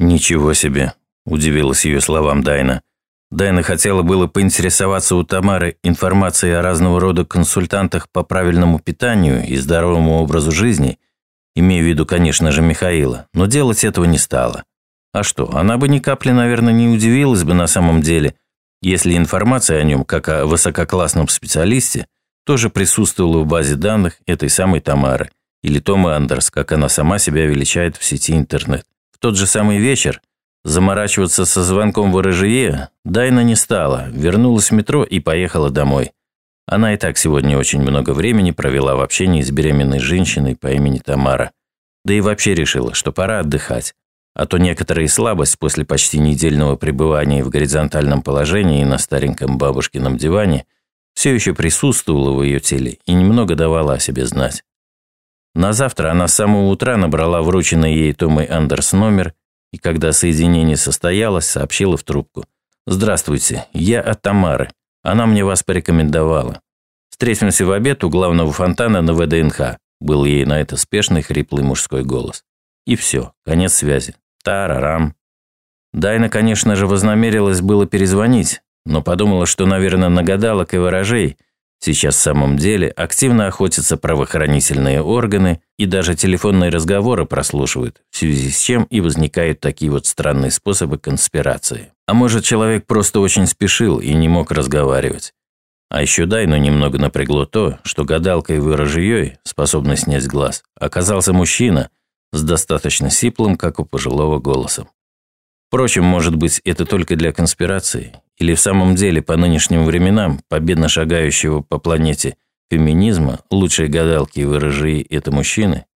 «Ничего себе!» – удивилась ее словам Дайна. Дайна хотела было поинтересоваться у Тамары информацией о разного рода консультантах по правильному питанию и здоровому образу жизни, имея в виду, конечно же, Михаила, но делать этого не стала. А что, она бы ни капли, наверное, не удивилась бы на самом деле, если информация о нем, как о высококлассном специалисте, тоже присутствовала в базе данных этой самой Тамары, или Тома Андерс, как она сама себя величает в сети интернет. Тот же самый вечер Заморачиваться со звонком в ворожье Дайна не стала, вернулась в метро и поехала домой. Она и так сегодня очень много времени провела в общении с беременной женщиной по имени Тамара. Да и вообще решила, что пора отдыхать. А то некоторая слабость после почти недельного пребывания в горизонтальном положении на стареньком бабушкином диване все еще присутствовала в ее теле и немного давала о себе знать. На завтра она с самого утра набрала врученный ей Томой Андерс номер и когда соединение состоялось, сообщила в трубку. «Здравствуйте, я от Тамары. Она мне вас порекомендовала. Встретимся в обед у главного фонтана на ВДНХ», был ей на это спешный хриплый мужской голос. И все, конец связи. Тарарам. Дайна, конечно же, вознамерилась было перезвонить, но подумала, что, наверное, нагадалок и ворожей – Сейчас в самом деле активно охотятся правоохранительные органы и даже телефонные разговоры прослушивают, в связи с чем и возникают такие вот странные способы конспирации. А может, человек просто очень спешил и не мог разговаривать. А еще Дайну немного напрягло то, что гадалкой выражией, способной снять глаз, оказался мужчина с достаточно сиплым, как у пожилого, голосом. Впрочем, может быть, это только для конспирации, или в самом деле по нынешним временам победно шагающего по планете феминизма лучшие гадалки и выражи это мужчины?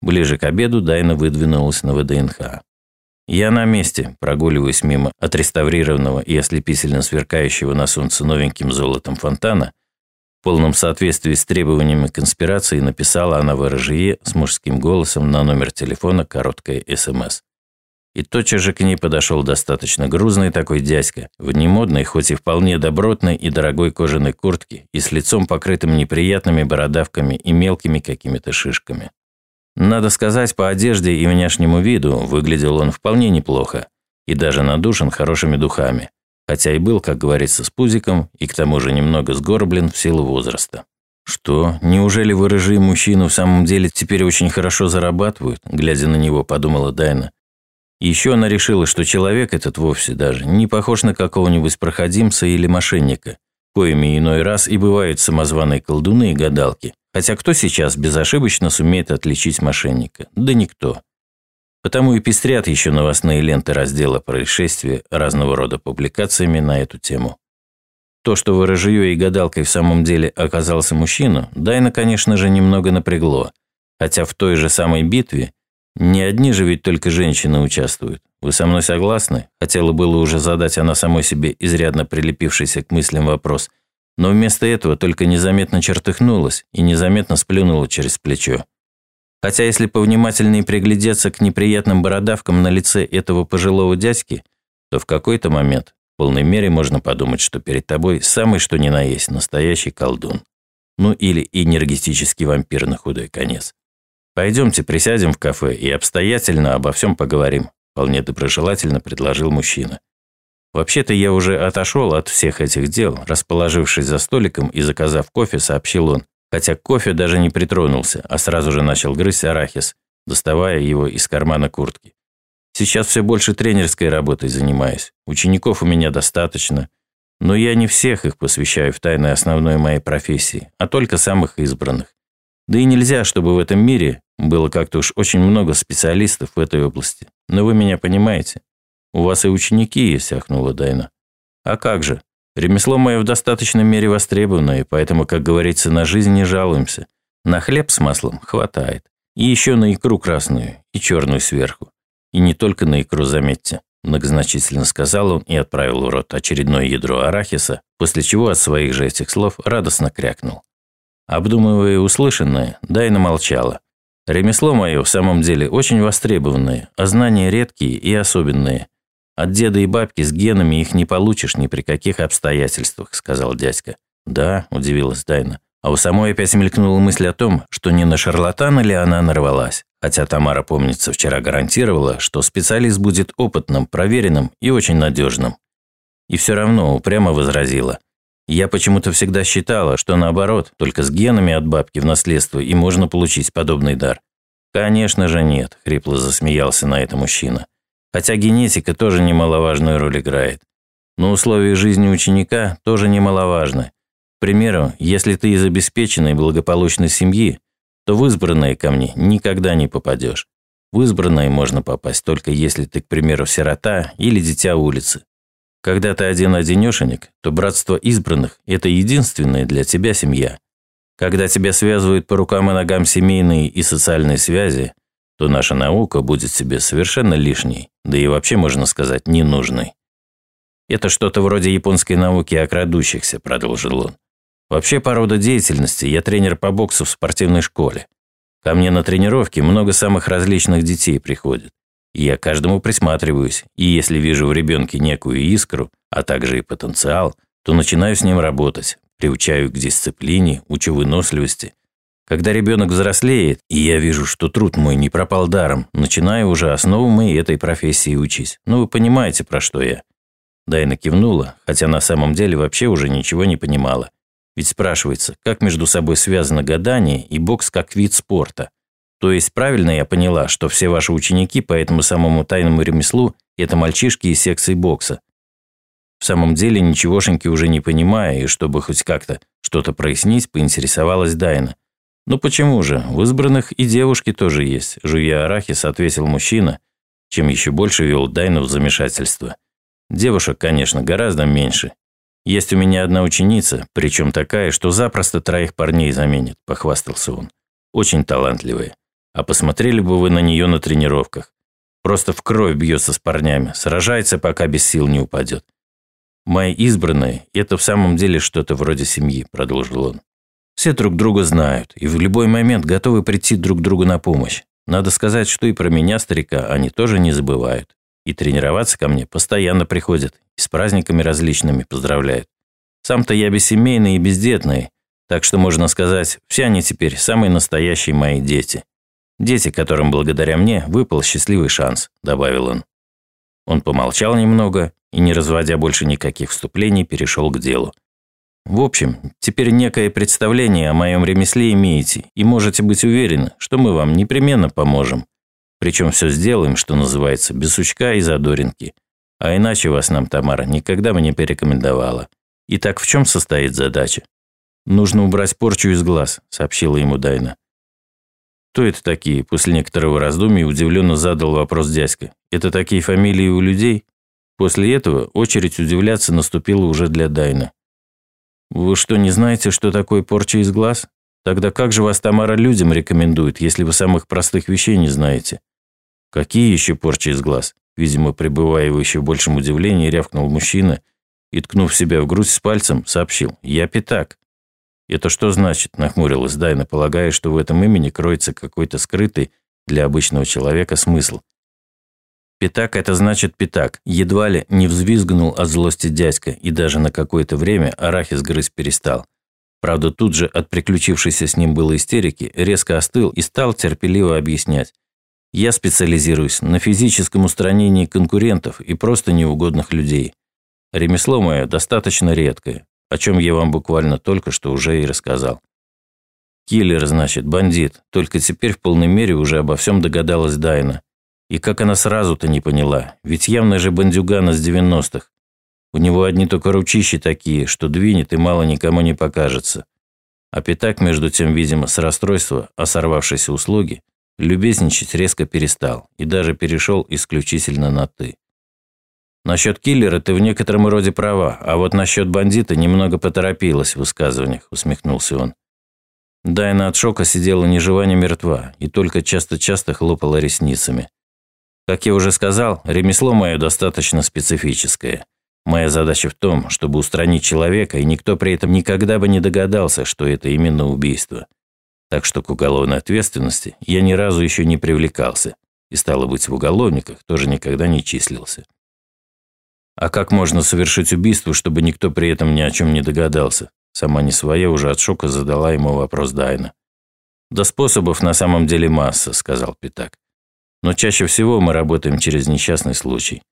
Ближе к обеду Дайна выдвинулась на ВДНХ. Я на месте, прогуливаясь мимо отреставрированного и ослепительно сверкающего на солнце новеньким золотом фонтана, в полном соответствии с требованиями конспирации написала она в РЖЕ с мужским голосом на номер телефона короткое СМС. И тотчас же к ней подошел достаточно грузный такой дядька, в немодной, хоть и вполне добротной и дорогой кожаной куртке и с лицом покрытым неприятными бородавками и мелкими какими-то шишками. Надо сказать, по одежде и внешнему виду выглядел он вполне неплохо и даже надушен хорошими духами, хотя и был, как говорится, с пузиком и к тому же немного сгорблен в силу возраста. «Что, неужели вы рыжие мужчины в самом деле теперь очень хорошо зарабатывают?» Глядя на него, подумала Дайна. Еще она решила, что человек этот вовсе даже не похож на какого-нибудь проходимца или мошенника, коими иной раз и бывают самозваные колдуны и гадалки. Хотя кто сейчас безошибочно сумеет отличить мошенника? Да никто. Потому и пестрят еще новостные ленты раздела происшествия разного рода публикациями на эту тему. То, что ворожье и гадалкой в самом деле оказался мужчина, Дайна, конечно же, немного напрягло. Хотя в той же самой битве не одни же ведь только женщины участвуют. Вы со мной согласны? Хотела было уже задать она самой себе изрядно прилепившийся к мыслям вопрос, но вместо этого только незаметно чертыхнулась и незаметно сплюнула через плечо. Хотя если повнимательнее приглядеться к неприятным бородавкам на лице этого пожилого дядьки, то в какой-то момент в полной мере можно подумать, что перед тобой самый что ни на есть настоящий колдун. Ну или энергетический вампир на худой конец. «Пойдемте присядем в кафе и обстоятельно обо всем поговорим», вполне доброжелательно предложил мужчина. «Вообще-то я уже отошел от всех этих дел, расположившись за столиком и заказав кофе, сообщил он, хотя кофе даже не притронулся, а сразу же начал грызть арахис, доставая его из кармана куртки. Сейчас все больше тренерской работой занимаюсь, учеников у меня достаточно, но я не всех их посвящаю в тайны основной моей профессии, а только самых избранных. Да и нельзя, чтобы в этом мире было как-то уж очень много специалистов в этой области. Но вы меня понимаете. У вас и ученики есть, ахнула Дайна. А как же? Ремесло мое в достаточной мере востребованное, поэтому, как говорится, на жизнь не жалуемся. На хлеб с маслом хватает. И еще на икру красную и черную сверху. И не только на икру, заметьте. Многозначительно сказал он и отправил в рот очередное ядро арахиса, после чего от своих же этих слов радостно крякнул. Обдумывая услышанное, Дайна молчала. Ремесло мое в самом деле очень востребованное, а знания редкие и особенные. От деда и бабки с генами их не получишь ни при каких обстоятельствах, сказал дядька. Да, удивилась Дайна. А у самой опять мелькнула мысль о том, что не на шарлатана ли она нарвалась. Хотя Тамара, помнится, вчера гарантировала, что специалист будет опытным, проверенным и очень надежным. И все равно упрямо возразила. Я почему-то всегда считала, что наоборот, только с генами от бабки в наследство и можно получить подобный дар. Конечно же нет, хрипло засмеялся на это мужчина. Хотя генетика тоже немаловажную роль играет. Но условия жизни ученика тоже немаловажны. К примеру, если ты из обеспеченной благополучной семьи, то в избранные ко мне никогда не попадешь. В избранные можно попасть только если ты, к примеру, сирота или дитя улицы. Когда ты один-одинешенек, то братство избранных – это единственная для тебя семья. Когда тебя связывают по рукам и ногам семейные и социальные связи, то наша наука будет себе совершенно лишней, да и вообще, можно сказать, ненужной. «Это что-то вроде японской науки о крадущихся», – продолжил он. «Вообще по роду деятельности я тренер по боксу в спортивной школе. Ко мне на тренировки много самых различных детей приходит. Я каждому присматриваюсь, и если вижу в ребенке некую искру, а также и потенциал, то начинаю с ним работать, приучаю к дисциплине, учу выносливости, когда ребенок взрослеет, и я вижу, что труд мой не пропал даром, начинаю уже основу этой профессии учить. Ну, вы понимаете, про что я?» Дайна кивнула, хотя на самом деле вообще уже ничего не понимала. Ведь спрашивается, как между собой связано гадание и бокс как вид спорта. То есть правильно я поняла, что все ваши ученики по этому самому тайному ремеслу – это мальчишки из секции бокса. В самом деле ничегошеньки уже не понимая, и чтобы хоть как-то что-то прояснить, поинтересовалась Дайна. «Ну почему же? В избранных и девушки тоже есть», – жуя арахис, ответил мужчина, чем еще больше вел Дайну в замешательство. «Девушек, конечно, гораздо меньше. Есть у меня одна ученица, причем такая, что запросто троих парней заменит», – похвастался он. «Очень талантливая. А посмотрели бы вы на нее на тренировках. Просто в кровь бьется с парнями, сражается, пока без сил не упадет. Мои избранные – это в самом деле что-то вроде семьи», – продолжил он. Все друг друга знают и в любой момент готовы прийти друг другу на помощь. Надо сказать, что и про меня, старика, они тоже не забывают. И тренироваться ко мне постоянно приходят, и с праздниками различными поздравляют. Сам-то я бессемейный и бездетный, так что, можно сказать, все они теперь самые настоящие мои дети. Дети, которым благодаря мне выпал счастливый шанс», – добавил он. Он помолчал немного и, не разводя больше никаких вступлений, перешел к делу. В общем, теперь некое представление о моем ремесле имеете и можете быть уверены, что мы вам непременно поможем. Причем все сделаем, что называется, без сучка и задоринки. А иначе вас нам Тамара никогда бы не порекомендовала. Итак, в чем состоит задача? Нужно убрать порчу из глаз, сообщила ему Дайна. Кто это такие? После некоторого раздумья удивленно задал вопрос дядька. Это такие фамилии у людей? После этого очередь удивляться наступила уже для Дайна. Вы что, не знаете, что такое порча из глаз? Тогда как же вас Тамара людям рекомендует, если вы самых простых вещей не знаете? Какие еще порчи из глаз? Видимо, пребывая в еще большем удивлении, рявкнул мужчина и, ткнув себя в грудь с пальцем, сообщил «Я пятак». «Это что значит?» – нахмурилась Дайна, полагая, что в этом имени кроется какой-то скрытый для обычного человека смысл. Пятак – это значит пятак. Едва ли не взвизгнул от злости дядька, и даже на какое-то время арахис грызть перестал. Правда, тут же от приключившейся с ним было истерики резко остыл и стал терпеливо объяснять. Я специализируюсь на физическом устранении конкурентов и просто неугодных людей. Ремесло мое достаточно редкое, о чем я вам буквально только что уже и рассказал. Киллер, значит, бандит, только теперь в полной мере уже обо всем догадалась Дайна. И как она сразу-то не поняла, ведь явно же бандюган из 90-х. У него одни только ручищи такие, что двинет и мало никому не покажется. А Пятак, между тем, видимо, с расстройства о сорвавшейся услуги, любезничать резко перестал и даже перешел исключительно на «ты». Насчет киллера ты в некотором роде права, а вот насчет бандита немного поторопилась в высказываниях, усмехнулся он. Дайна от шока сидела ни жива, ни мертва и только часто-часто хлопала ресницами. Как я уже сказал, ремесло мое достаточно специфическое. Моя задача в том, чтобы устранить человека, и никто при этом никогда бы не догадался, что это именно убийство. Так что к уголовной ответственности я ни разу еще не привлекался, и стало быть, в уголовниках тоже никогда не числился. А как можно совершить убийство, чтобы никто при этом ни о чем не догадался? Сама не своя уже от шока задала ему вопрос Дайна. «Да способов на самом деле масса», – сказал Пятак. «Но чаще всего мы работаем через несчастный случай.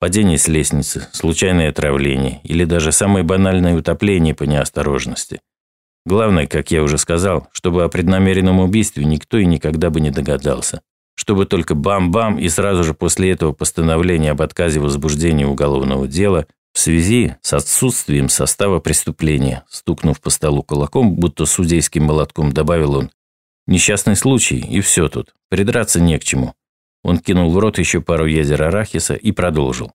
Падение с лестницы, случайное отравление или даже самое банальное утопление по неосторожности. Главное, как я уже сказал, чтобы о преднамеренном убийстве никто и никогда бы не догадался. Чтобы только бам-бам и сразу же после этого постановление об отказе возбуждения уголовного дела в связи с отсутствием состава преступления, стукнув по столу кулаком, будто судейским молотком, добавил он. Несчастный случай, и все тут. Придраться не к чему. Он кинул в рот еще пару ядер арахиса и продолжил.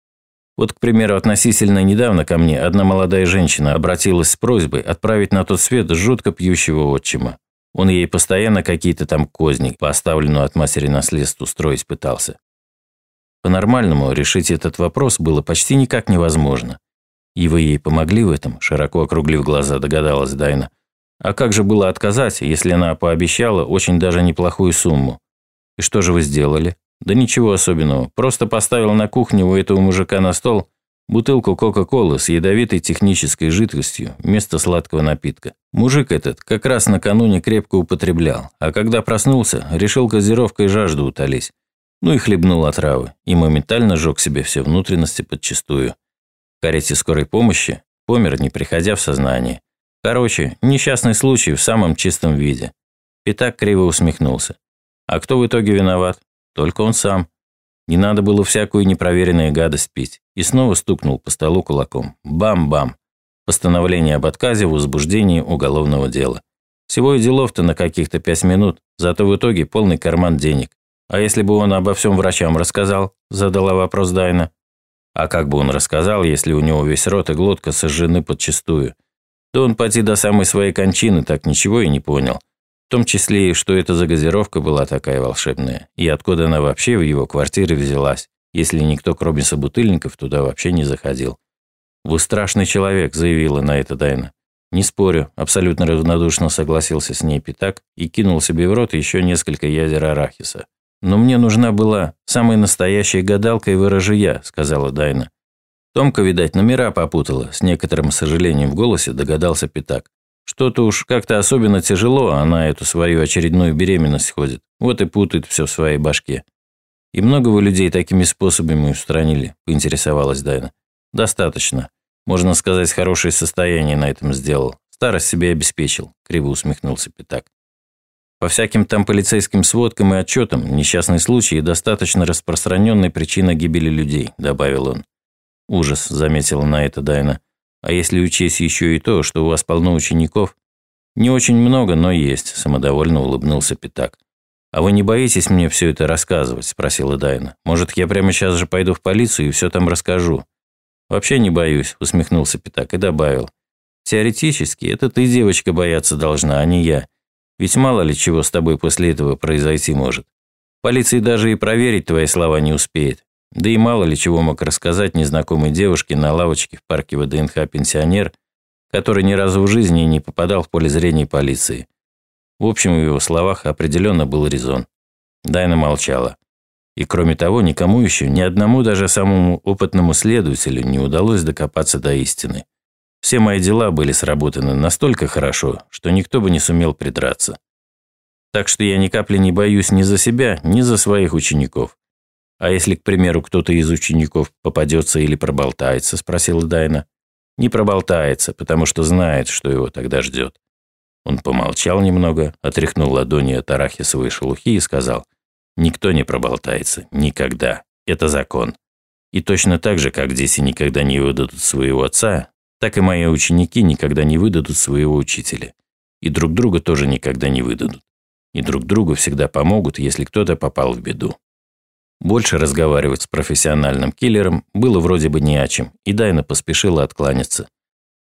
Вот, к примеру, относительно недавно ко мне одна молодая женщина обратилась с просьбой отправить на тот свет жутко пьющего отчима. Он ей постоянно какие-то там козни, поставленную от матери наследство, устроить пытался. По-нормальному решить этот вопрос было почти никак невозможно. И вы ей помогли в этом, широко округлив глаза, догадалась Дайна. А как же было отказать, если она пообещала очень даже неплохую сумму? И что же вы сделали? Да ничего особенного. Просто поставил на кухне у этого мужика на стол бутылку Кока-Колы с ядовитой технической жидкостью вместо сладкого напитка. Мужик этот как раз накануне крепко употреблял, а когда проснулся, решил газировкой жажду утолить. Ну и хлебнул отравы, и моментально сжег себе все внутренности подчистую. В карете скорой помощи помер, не приходя в сознание. Короче, несчастный случай в самом чистом виде. Пятак криво усмехнулся. А кто в итоге виноват? Только он сам. Не надо было всякую непроверенную гадость пить. И снова стукнул по столу кулаком. Бам-бам. Постановление об отказе в возбуждении уголовного дела. Всего и делов-то на каких-то пять минут, зато в итоге полный карман денег. А если бы он обо всем врачам рассказал? Задала вопрос Дайна. А как бы он рассказал, если у него весь рот и глотка сожжены подчистую? Да он поди до самой своей кончины так ничего и не понял. В том числе и что это за газировка была такая волшебная, и откуда она вообще в его квартире взялась, если никто, кроме собутыльников, туда вообще не заходил. «Вы страшный человек», – заявила на это Дайна. «Не спорю», – абсолютно равнодушно согласился с ней Питак и кинул себе в рот еще несколько ядер арахиса. «Но мне нужна была самая настоящая гадалка и ворожия», – сказала Дайна. Томка, видать, номера попутала, с некоторым сожалением в голосе догадался Питак. Что-то уж как-то особенно тяжело она эту свою очередную беременность ходит. Вот и путает все в своей башке. «И много вы людей такими способами устранили?» – поинтересовалась Дайна. «Достаточно. Можно сказать, хорошее состояние на этом сделал. Старость себе обеспечил», – криво усмехнулся Пятак. По всяким там полицейским сводкам и отчетам, несчастный случай – достаточно распространенная причина гибели людей», – добавил он. «Ужас», – заметила на это Дайна. А если учесть еще и то, что у вас полно учеников? Не очень много, но есть, самодовольно улыбнулся Пятак. «А вы не боитесь мне все это рассказывать?» – спросила Дайна. «Может, я прямо сейчас же пойду в полицию и все там расскажу?» «Вообще не боюсь», – усмехнулся Пятак и добавил. «Теоретически, это ты, девочка, бояться должна, а не я. Ведь мало ли чего с тобой после этого произойти может. Полиция даже и проверить твои слова не успеет. Да и мало ли чего мог рассказать незнакомой девушке на лавочке в парке ВДНХ пенсионер, который ни разу в жизни не попадал в поле зрения полиции. В общем, в его словах определенно был резон. Дайна молчала. И кроме того, никому еще, ни одному даже самому опытному следователю не удалось докопаться до истины. Все мои дела были сработаны настолько хорошо, что никто бы не сумел придраться. Так что я ни капли не боюсь ни за себя, ни за своих учеников. «А если, к примеру, кто-то из учеников попадется или проболтается?» – спросила Дайна. «Не проболтается, потому что знает, что его тогда ждет». Он помолчал немного, отряхнул ладони от арахисовой шелухи и сказал, «Никто не проболтается. Никогда. Это закон. И точно так же, как дети никогда не выдадут своего отца, так и мои ученики никогда не выдадут своего учителя. И друг друга тоже никогда не выдадут. И друг другу всегда помогут, если кто-то попал в беду. Больше разговаривать с профессиональным киллером было вроде бы не о чем, и Дайна поспешила откланяться.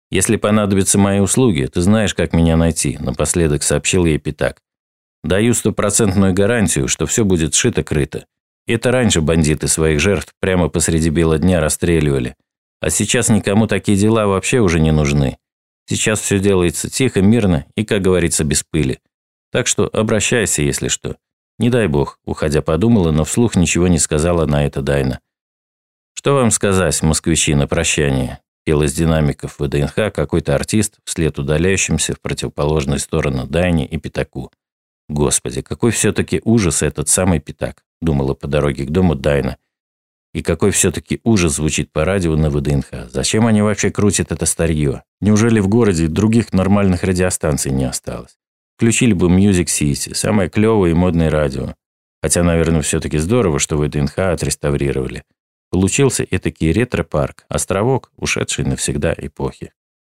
«Если понадобятся мои услуги, ты знаешь, как меня найти», – напоследок сообщил ей Питак. «Даю стопроцентную гарантию, что все будет шито-крыто. Это раньше бандиты своих жертв прямо посреди бела дня расстреливали. А сейчас никому такие дела вообще уже не нужны. Сейчас все делается тихо, мирно и, как говорится, без пыли. Так что обращайся, если что. Не дай бог, уходя подумала, но вслух ничего не сказала на это Дайна. Что вам сказать, москвичи, на прощание? Пел из динамиков ВДНХ какой-то артист вслед удаляющимся в противоположную сторону Дайне и Пятаку. Господи, какой все-таки ужас этот самый пятак, думала по дороге к дому Дайна. И какой все-таки ужас звучит по радио на ВДНХ. Зачем они вообще крутят это старье? Неужели в городе других нормальных радиостанций не осталось? Включили бы Music City, самое клевое и модное радио. Хотя, наверное, все-таки здорово, что ВДНХ отреставрировали. Получился этакий ретро-парк, островок, ушедший навсегда эпохи.